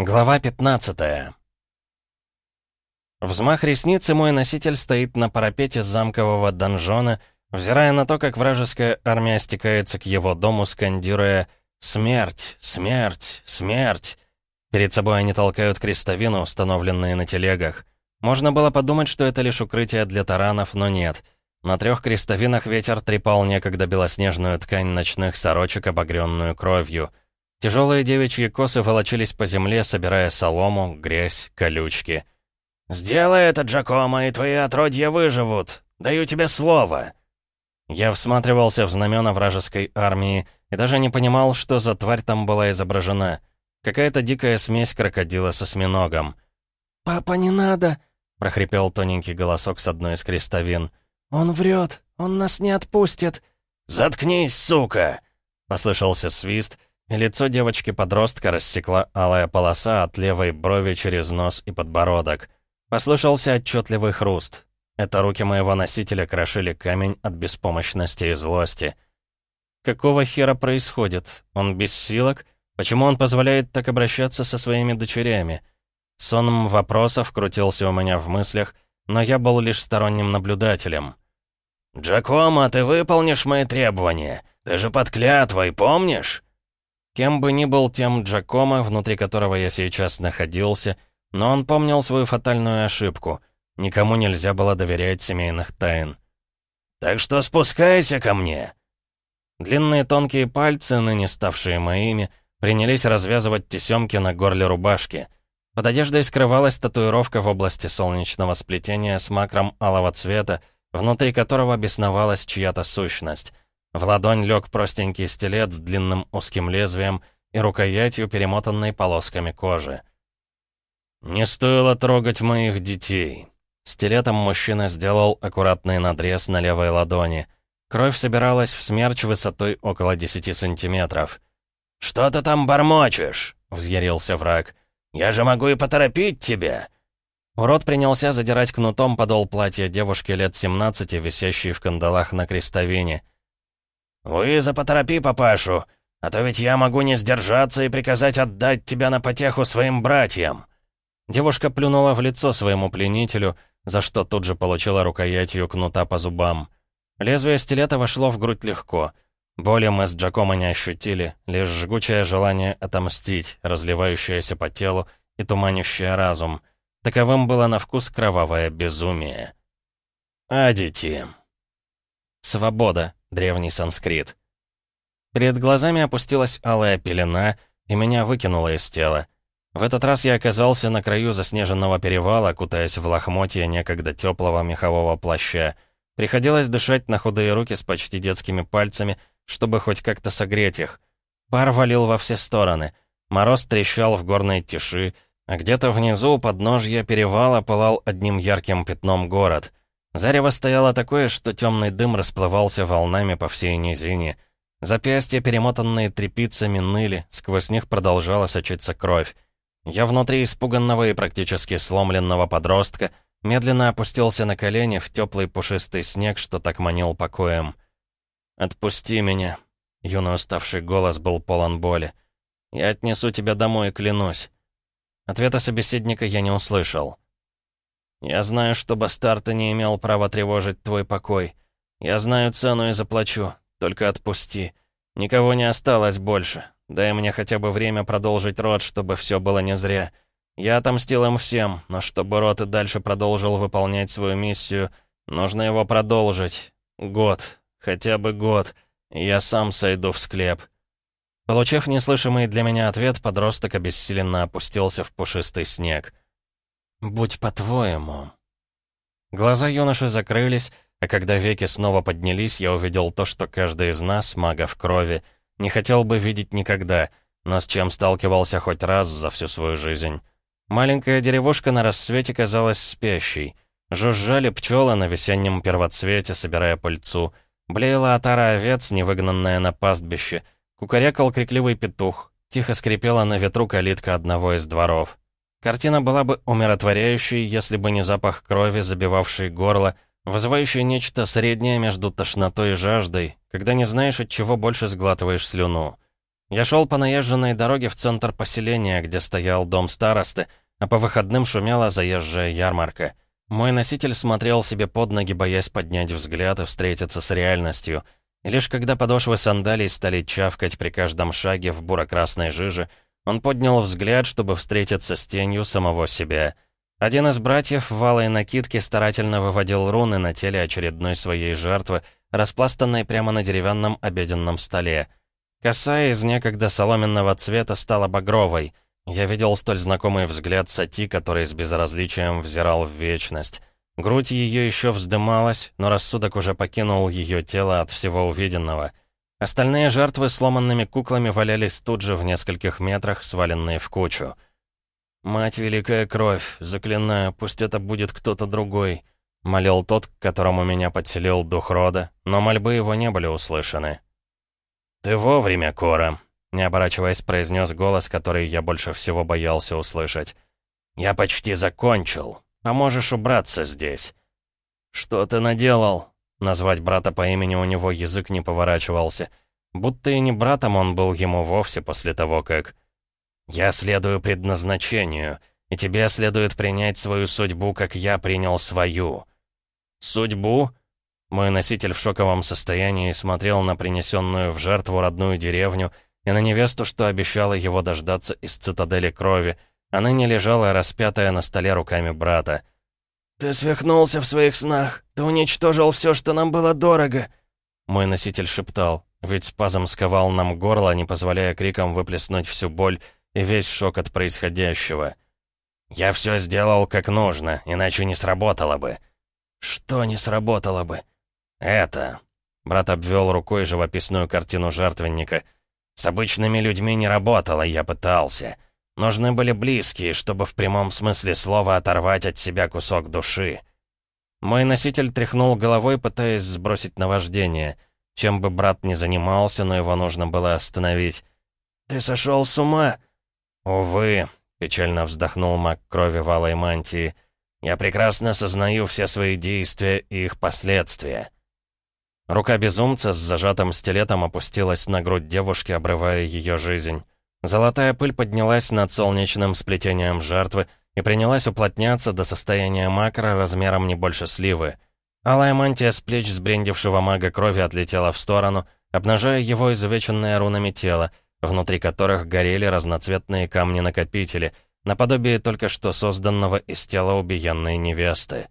Глава 15 Взмах ресницы мой носитель стоит на парапете замкового донжона, взирая на то, как вражеская армия стекается к его дому, скандируя «Смерть! Смерть! Смерть!». Перед собой они толкают крестовины, установленные на телегах. Можно было подумать, что это лишь укрытие для таранов, но нет. На трех крестовинах ветер трепал некогда белоснежную ткань ночных сорочек, обогренную кровью — Тяжелые девичьи косы волочились по земле, собирая солому, грязь, колючки. «Сделай это, Джакомо, и твои отродья выживут! Даю тебе слово!» Я всматривался в знамена вражеской армии и даже не понимал, что за тварь там была изображена. Какая-то дикая смесь крокодила со осьминогом. «Папа, не надо!» — прохрипел тоненький голосок с одной из крестовин. «Он врет! Он нас не отпустит!» «Заткнись, сука!» — послышался свист — Лицо девочки-подростка рассекла алая полоса от левой брови через нос и подбородок. Послышался отчетливый хруст. Это руки моего носителя крошили камень от беспомощности и злости. Какого хера происходит? Он бессилок? Почему он позволяет так обращаться со своими дочерями? Сонм вопросов крутился у меня в мыслях, но я был лишь сторонним наблюдателем. «Джакомо, ты выполнишь мои требования? Ты же под клятвой, помнишь?» Кем бы ни был тем Джакомо, внутри которого я сейчас находился, но он помнил свою фатальную ошибку. Никому нельзя было доверять семейных тайн. «Так что спускайся ко мне!» Длинные тонкие пальцы, ныне ставшие моими, принялись развязывать тесемки на горле рубашки. Под одеждой скрывалась татуировка в области солнечного сплетения с макром алого цвета, внутри которого бесновалась чья-то сущность — в ладонь лег простенький стилет с длинным узким лезвием и рукоятью, перемотанной полосками кожи. «Не стоило трогать моих детей». Стилетом мужчина сделал аккуратный надрез на левой ладони. Кровь собиралась в смерч высотой около 10 сантиметров. «Что ты там бормочешь?» — взъярился враг. «Я же могу и поторопить тебя!» Урод принялся задирать кнутом подол платья девушки лет 17, висящей в кандалах на крестовине. «Луиза, поторопи папашу, а то ведь я могу не сдержаться и приказать отдать тебя на потеху своим братьям». Девушка плюнула в лицо своему пленителю, за что тут же получила рукоятью кнута по зубам. Лезвие стилета вошло в грудь легко. Боли мы с Джакомо не ощутили, лишь жгучее желание отомстить, разливающееся по телу и туманящее разум. Таковым было на вкус кровавое безумие. «Адити». Свобода древний санскрит. Перед глазами опустилась алая пелена, и меня выкинуло из тела. В этот раз я оказался на краю заснеженного перевала, кутаясь в лохмотья некогда теплого мехового плаща. Приходилось дышать на худые руки с почти детскими пальцами, чтобы хоть как-то согреть их. Пар валил во все стороны. Мороз трещал в горной тиши, а где-то внизу, у подножья перевала, пылал одним ярким пятном город. Зарево стояло такое, что темный дым расплывался волнами по всей низине. Запястья, перемотанные тряпицами, ныли, сквозь них продолжала сочиться кровь. Я внутри испуганного и практически сломленного подростка медленно опустился на колени в теплый пушистый снег, что так манил покоем. «Отпусти меня!» Юный уставший голос был полон боли. «Я отнесу тебя домой, клянусь». Ответа собеседника я не услышал. Я знаю, что бастард не имел права тревожить твой покой. Я знаю цену и заплачу. Только отпусти. Никого не осталось больше. Дай мне хотя бы время продолжить род, чтобы все было не зря. Я отомстил им всем, но чтобы род и дальше продолжил выполнять свою миссию, нужно его продолжить. Год. Хотя бы год. я сам сойду в склеп. Получив неслышимый для меня ответ, подросток обессиленно опустился в пушистый снег. «Будь по-твоему». Глаза юноши закрылись, а когда веки снова поднялись, я увидел то, что каждый из нас, мага в крови, не хотел бы видеть никогда, но с чем сталкивался хоть раз за всю свою жизнь. Маленькая деревушка на рассвете казалась спящей. Жужжали пчелы на весеннем первоцвете, собирая пыльцу. Блеяла отара овец, невыгнанная на пастбище. Кукарекал крикливый петух. Тихо скрипела на ветру калитка одного из дворов. Картина была бы умиротворяющей, если бы не запах крови, забивавший горло, вызывающий нечто среднее между тошнотой и жаждой, когда не знаешь, от чего больше сглатываешь слюну. Я шел по наезженной дороге в центр поселения, где стоял дом старосты, а по выходным шумела заезжая ярмарка. Мой носитель смотрел себе под ноги, боясь поднять взгляд и встретиться с реальностью. И лишь когда подошвы сандалий стали чавкать при каждом шаге в буро-красной жиже, он поднял взгляд, чтобы встретиться с тенью самого себя. Один из братьев в алой накидке старательно выводил руны на теле очередной своей жертвы, распластанной прямо на деревянном обеденном столе. Коса из некогда соломенного цвета стала багровой. Я видел столь знакомый взгляд Сати, который с безразличием взирал в вечность. Грудь ее еще вздымалась, но рассудок уже покинул ее тело от всего увиденного — Остальные жертвы сломанными куклами валялись тут же в нескольких метрах, сваленные в кучу. «Мать Великая Кровь, заклинаю, пусть это будет кто-то другой», — молил тот, к которому меня подселил дух рода, но мольбы его не были услышаны. «Ты вовремя, Кора», — не оборачиваясь, произнес голос, который я больше всего боялся услышать. «Я почти закончил. Поможешь убраться здесь». «Что ты наделал?» Назвать брата по имени у него язык не поворачивался. Будто и не братом он был ему вовсе после того, как... «Я следую предназначению, и тебе следует принять свою судьбу, как я принял свою». «Судьбу?» Мой носитель в шоковом состоянии смотрел на принесенную в жертву родную деревню и на невесту, что обещала его дождаться из цитадели крови. Она не лежала распятая на столе руками брата. «Ты свихнулся в своих снах. Ты уничтожил все, что нам было дорого!» Мой носитель шептал, ведь спазм сковал нам горло, не позволяя крикам выплеснуть всю боль и весь шок от происходящего. «Я все сделал как нужно, иначе не сработало бы». «Что не сработало бы?» «Это...» Брат обвел рукой живописную картину жертвенника. «С обычными людьми не работало, я пытался». Нужны были близкие, чтобы в прямом смысле слова оторвать от себя кусок души. Мой носитель тряхнул головой, пытаясь сбросить наваждение. Чем бы брат ни занимался, но его нужно было остановить. «Ты сошел с ума?» «Увы», — печально вздохнул маг крови в алой мантии. «Я прекрасно сознаю все свои действия и их последствия». Рука безумца с зажатым стилетом опустилась на грудь девушки, обрывая ее жизнь. Золотая пыль поднялась над солнечным сплетением жертвы и принялась уплотняться до состояния макро размером не больше сливы. Алая мантия с плеч сбрендившего мага крови отлетела в сторону, обнажая его изувеченное рунами тело, внутри которых горели разноцветные камни-накопители, наподобие только что созданного из тела убиенной невесты.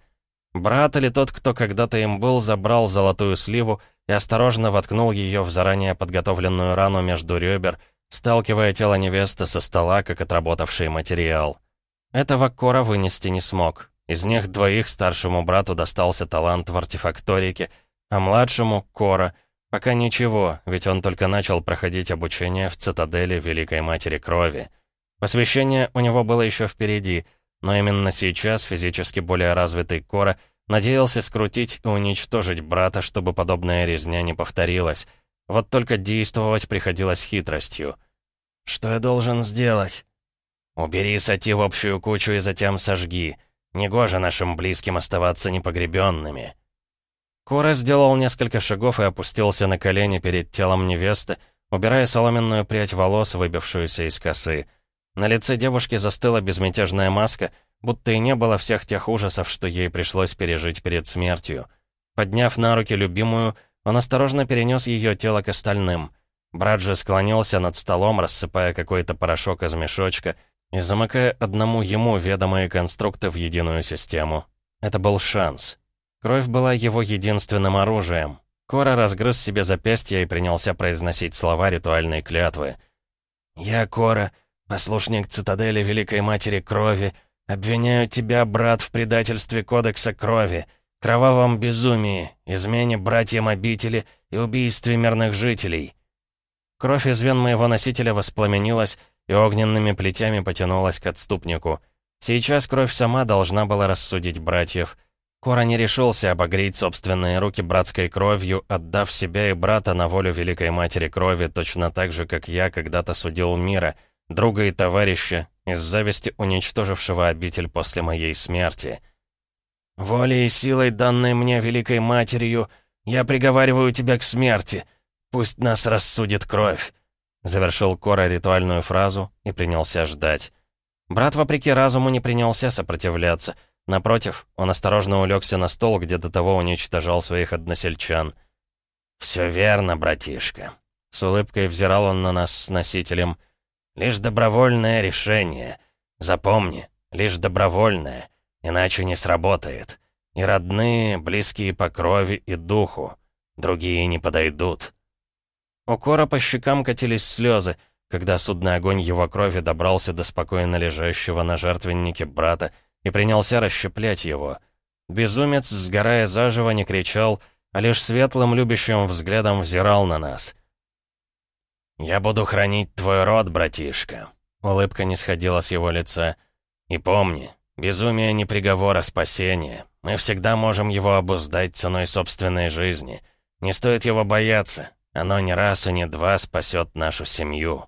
Брат или тот, кто когда-то им был, забрал золотую сливу и осторожно воткнул ее в заранее подготовленную рану между ребер, сталкивая тело невесты со стола, как отработавший материал. Этого Кора вынести не смог. Из них двоих старшему брату достался талант в артефакторике, а младшему — Кора. Пока ничего, ведь он только начал проходить обучение в цитадели Великой Матери Крови. Посвящение у него было еще впереди, но именно сейчас физически более развитый Кора надеялся скрутить и уничтожить брата, чтобы подобная резня не повторилась — вот только действовать приходилось хитростью. «Что я должен сделать?» «Убери Сати в общую кучу и затем сожги. Негоже нашим близким оставаться непогребенными». Кора сделал несколько шагов и опустился на колени перед телом невесты, убирая соломенную прядь волос, выбившуюся из косы. На лице девушки застыла безмятежная маска, будто и не было всех тех ужасов, что ей пришлось пережить перед смертью. Подняв на руки любимую, он осторожно перенес ее тело к остальным. Брат же склонился над столом, рассыпая какой-то порошок из мешочка и замыкая одному ему ведомые конструкты в единую систему. Это был шанс. Кровь была его единственным оружием. Кора разгрыз себе запястье и принялся произносить слова ритуальной клятвы. «Я, Кора, послушник цитадели Великой Матери Крови, обвиняю тебя, брат, в предательстве Кодекса Крови, кровавом безумии, измене братьям обители и убийстве мирных жителей. Кровь из вен моего носителя воспламенилась и огненными плетями потянулась к отступнику. Сейчас кровь сама должна была рассудить братьев. Кора не решился обогреть собственные руки братской кровью, отдав себя и брата на волю Великой Матери Крови, точно так же, как я когда-то судил мира, друга и товарища, из зависти уничтожившего обитель после моей смерти. «Волей и силой, данной мне Великой Матерью, я приговариваю тебя к смерти. Пусть нас рассудит кровь». Завершил Кора ритуальную фразу и принялся ждать. Брат, вопреки разуму, не принялся сопротивляться. Напротив, он осторожно улегся на стол, где до того уничтожал своих односельчан. «Все верно, братишка». С улыбкой взирал он на нас с носителем. «Лишь добровольное решение. Запомни, лишь добровольное, иначе не сработает. И родные, близкие по крови и духу. Другие не подойдут». У Кора по щекам катились слезы, когда судный огонь его крови добрался до спокойно лежащего на жертвеннике брата и принялся расщеплять его. Безумец, сгорая заживо, не кричал, а лишь светлым любящим взглядом взирал на нас. «Я буду хранить твой род, братишка», — улыбка не сходила с его лица. «И помни, безумие не приговор, а спасение. Мы всегда можем его обуздать ценой собственной жизни. Не стоит его бояться, оно не раз и не два спасет нашу семью».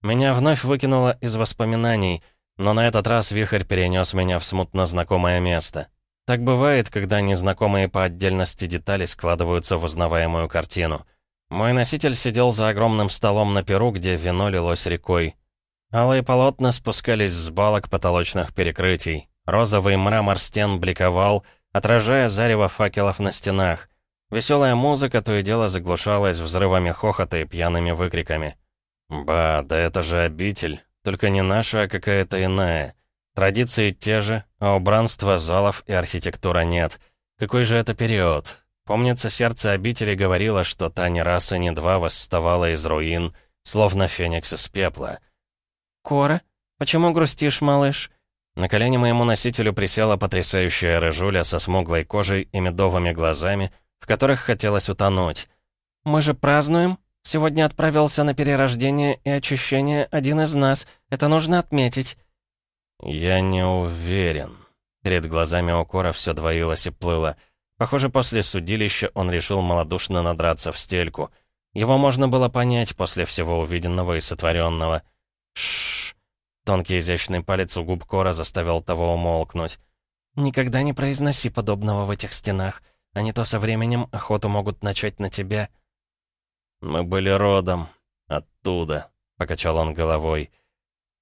Меня вновь выкинуло из воспоминаний, но на этот раз вихрь перенес меня в смутно знакомое место. Так бывает, когда незнакомые по отдельности детали складываются в узнаваемую картину. Мой носитель сидел за огромным столом на перу, где вино лилось рекой. Алые полотна спускались с балок потолочных перекрытий. Розовый мрамор стен бликовал, отражая зарево факелов на стенах. Веселая музыка то и дело заглушалась взрывами хохота и пьяными выкриками. «Ба, да это же обитель. Только не наша, а какая-то иная. Традиции те же, а убранства залов и архитектура нет. Какой же это период? Помнится, сердце обители говорило, что та ни раз и ни два восставала из руин, словно феникс из пепла. «Кора, почему грустишь, малыш?» На колени моему носителю присела потрясающая рыжуля со смуглой кожей и медовыми глазами, в которых хотелось утонуть. «Мы же празднуем. Сегодня отправился на перерождение и очищение один из нас. Это нужно отметить». «Я не уверен». Перед глазами Укора все двоилось и плыло. Похоже, после судилища он решил малодушно надраться в стельку. Его можно было понять после всего увиденного и сотворенного. Шш. Тонкий изящный палец у губ Кора заставил того умолкнуть. «Никогда не произноси подобного в этих стенах а не то со временем охоту могут начать на тебя». «Мы были родом. Оттуда», — покачал он головой.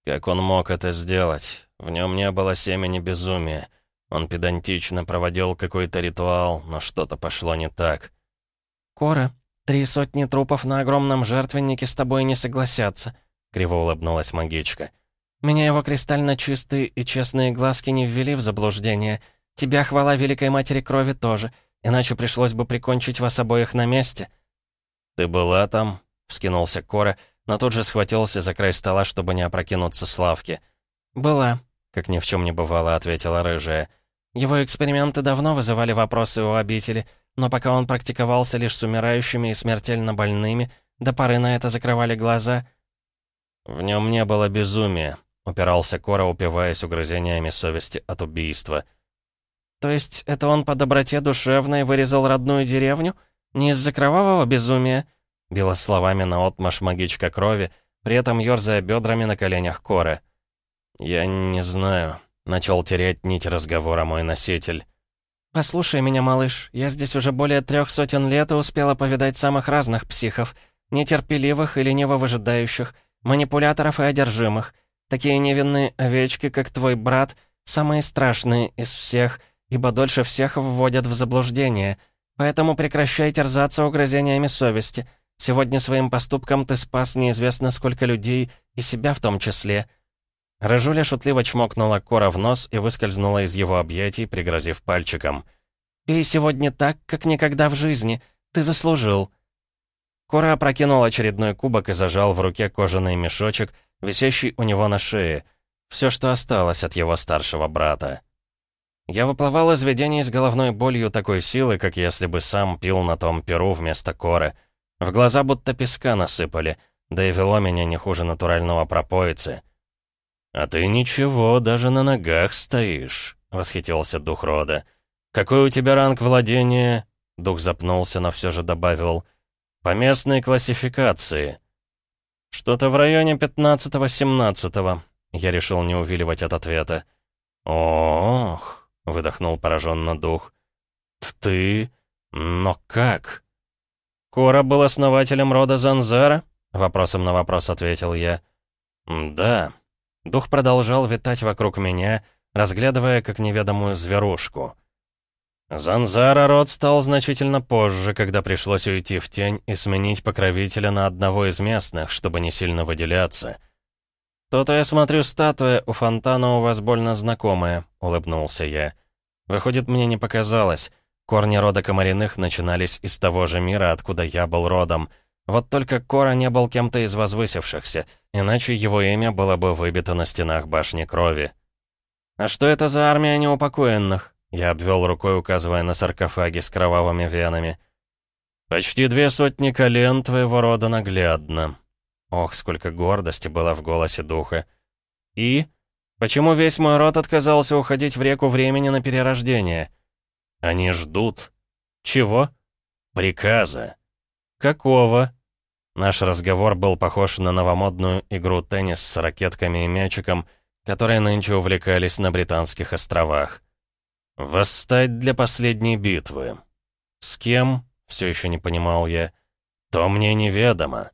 «Как он мог это сделать? В нем не было семени безумия. Он педантично проводил какой-то ритуал, но что-то пошло не так». «Кора, три сотни трупов на огромном жертвеннике с тобой не согласятся», — криво улыбнулась магичка. «Меня его кристально чистые и честные глазки не ввели в заблуждение. Тебя, хвала Великой Матери Крови, тоже. Иначе пришлось бы прикончить вас обоих на месте». «Ты была там?» — вскинулся Кора, но тут же схватился за край стола, чтобы не опрокинуться с лавки. «Была», — как ни в чем не бывало, ответила рыжая. «Его эксперименты давно вызывали вопросы у обители, но пока он практиковался лишь с умирающими и смертельно больными, до поры на это закрывали глаза». «В нем не было безумия», — упирался Кора, упиваясь угрызениями совести от убийства. То есть это он по доброте душевной вырезал родную деревню? Не из-за кровавого безумия?» Била словами наотмашь магичка крови, при этом ёрзая бедрами на коленях Коры. «Я не знаю», — начал терять нить разговора мой носитель. «Послушай меня, малыш, я здесь уже более трех сотен лет и успела повидать самых разных психов. Нетерпеливых и лениво выжидающих, манипуляторов и одержимых. Такие невинные овечки, как твой брат, самые страшные из всех — ибо дольше всех вводят в заблуждение. Поэтому прекращай терзаться угрызениями совести. Сегодня своим поступком ты спас неизвестно сколько людей, и себя в том числе». Рыжуля шутливо чмокнула Кора в нос и выскользнула из его объятий, пригрозив пальчиком. «Пей сегодня так, как никогда в жизни. Ты заслужил». Кора опрокинул очередной кубок и зажал в руке кожаный мешочек, висящий у него на шее. Все, что осталось от его старшего брата. Я выплывал из видений с головной болью такой силы, как если бы сам пил на том перу вместо коры. В глаза будто песка насыпали, да и вело меня не хуже натурального пропоицы. «А ты ничего, даже на ногах стоишь», — восхитился дух рода. «Какой у тебя ранг владения?» Дух запнулся, но все же добавил. «По местной классификации». «Что-то в районе пятнадцатого-семнадцатого», — я решил не увиливать от ответа. «Ох!» — выдохнул пораженно дух. «Ты? Но как?» «Кора был основателем рода Занзара?» — вопросом на вопрос ответил я. «Да». Дух продолжал витать вокруг меня, разглядывая как неведомую зверушку. Занзара род стал значительно позже, когда пришлось уйти в тень и сменить покровителя на одного из местных, чтобы не сильно выделяться. «То-то я смотрю, статуя у фонтана у вас больно знакомая», — улыбнулся я. «Выходит, мне не показалось. Корни рода Комариных начинались из того же мира, откуда я был родом. Вот только Кора не был кем-то из возвысившихся, иначе его имя было бы выбито на стенах башни крови». «А что это за армия неупокоенных?» Я обвел рукой, указывая на саркофаги с кровавыми венами. «Почти две сотни колен твоего рода наглядно». Ох, сколько гордости было в голосе духа. «И? Почему весь мой род отказался уходить в реку времени на перерождение?» «Они ждут». «Чего?» «Приказа». «Какого?» Наш разговор был похож на новомодную игру теннис с ракетками и мячиком, которые нынче увлекались на Британских островах. «Восстать для последней битвы». «С кем?» — все еще не понимал я. «То мне неведомо».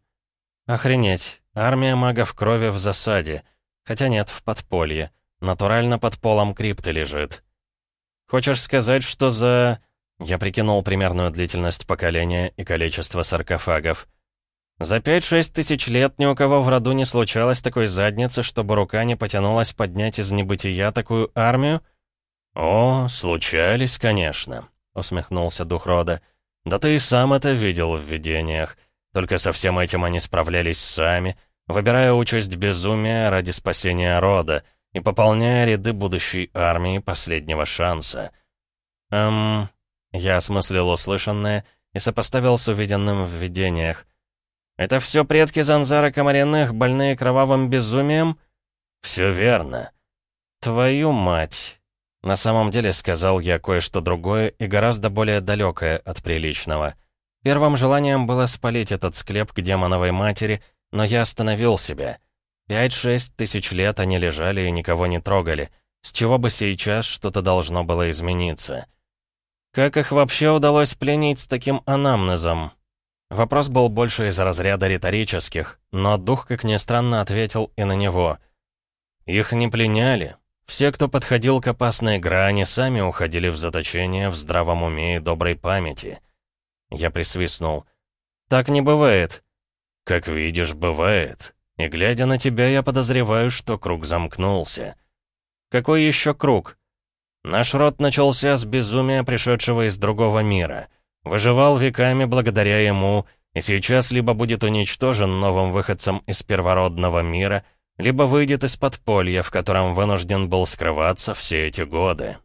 «Охренеть. Армия магов крови в засаде. Хотя нет, в подполье. Натурально под полом крипты лежит». «Хочешь сказать, что за...» Я прикинул примерную длительность поколения и количество саркофагов. За 5-6 тысяч лет ни у кого в роду не случалось такой задницы, чтобы рука не потянулась поднять из небытия такую армию? «О, случались, конечно», — усмехнулся дух рода. «Да ты и сам это видел в видениях. Только со всем этим они справлялись сами, выбирая участь безумия ради спасения рода и пополняя ряды будущей армии последнего шанса». «Эм...» Я осмыслил услышанное и сопоставил с увиденным в видениях. «Это все предки Занзара Комариных, больные кровавым безумием?» «Все верно». «Твою мать!» На самом деле сказал я кое-что другое и гораздо более далекое от приличного. Первым желанием было спалить этот склеп к демоновой матери, но я остановил себя. Пять-шесть тысяч лет они лежали и никого не трогали. С чего бы сейчас что-то должно было измениться? Как их вообще удалось пленить с таким анамнезом? Вопрос был больше из разряда риторических, но дух, как ни странно, ответил и на него. Их не пленяли, все, кто подходил к опасной грани, сами уходили в заточение в здравом уме и доброй памяти. Я присвистнул. «Так не бывает». «Как видишь, бывает. И глядя на тебя, я подозреваю, что круг замкнулся». «Какой еще круг?» «Наш род начался с безумия, пришедшего из другого мира. Выживал веками благодаря ему, и сейчас либо будет уничтожен новым выходцем из первородного мира — либо выйдет из подполья, в котором вынужден был скрываться все эти годы.